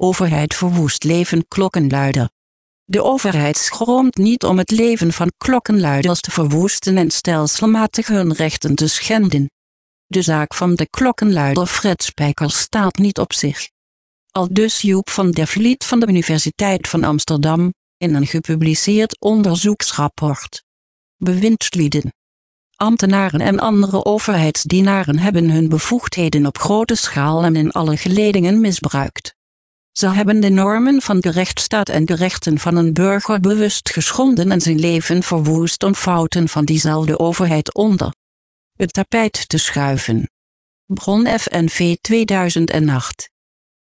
overheid verwoest leven klokkenluider. De overheid schroomt niet om het leven van klokkenluiders te verwoesten en stelselmatig hun rechten te schenden. De zaak van de klokkenluider Fred Spijker staat niet op zich. Al dus Joep van der Vliet van de Universiteit van Amsterdam, in een gepubliceerd onderzoeksrapport. Bewindslieden. Ambtenaren en andere overheidsdienaren hebben hun bevoegdheden op grote schaal en in alle geledingen misbruikt. Ze hebben de normen van de rechtsstaat en de rechten van een burger bewust geschonden en zijn leven verwoest om fouten van diezelfde overheid onder het tapijt te schuiven. Bron FNV 2008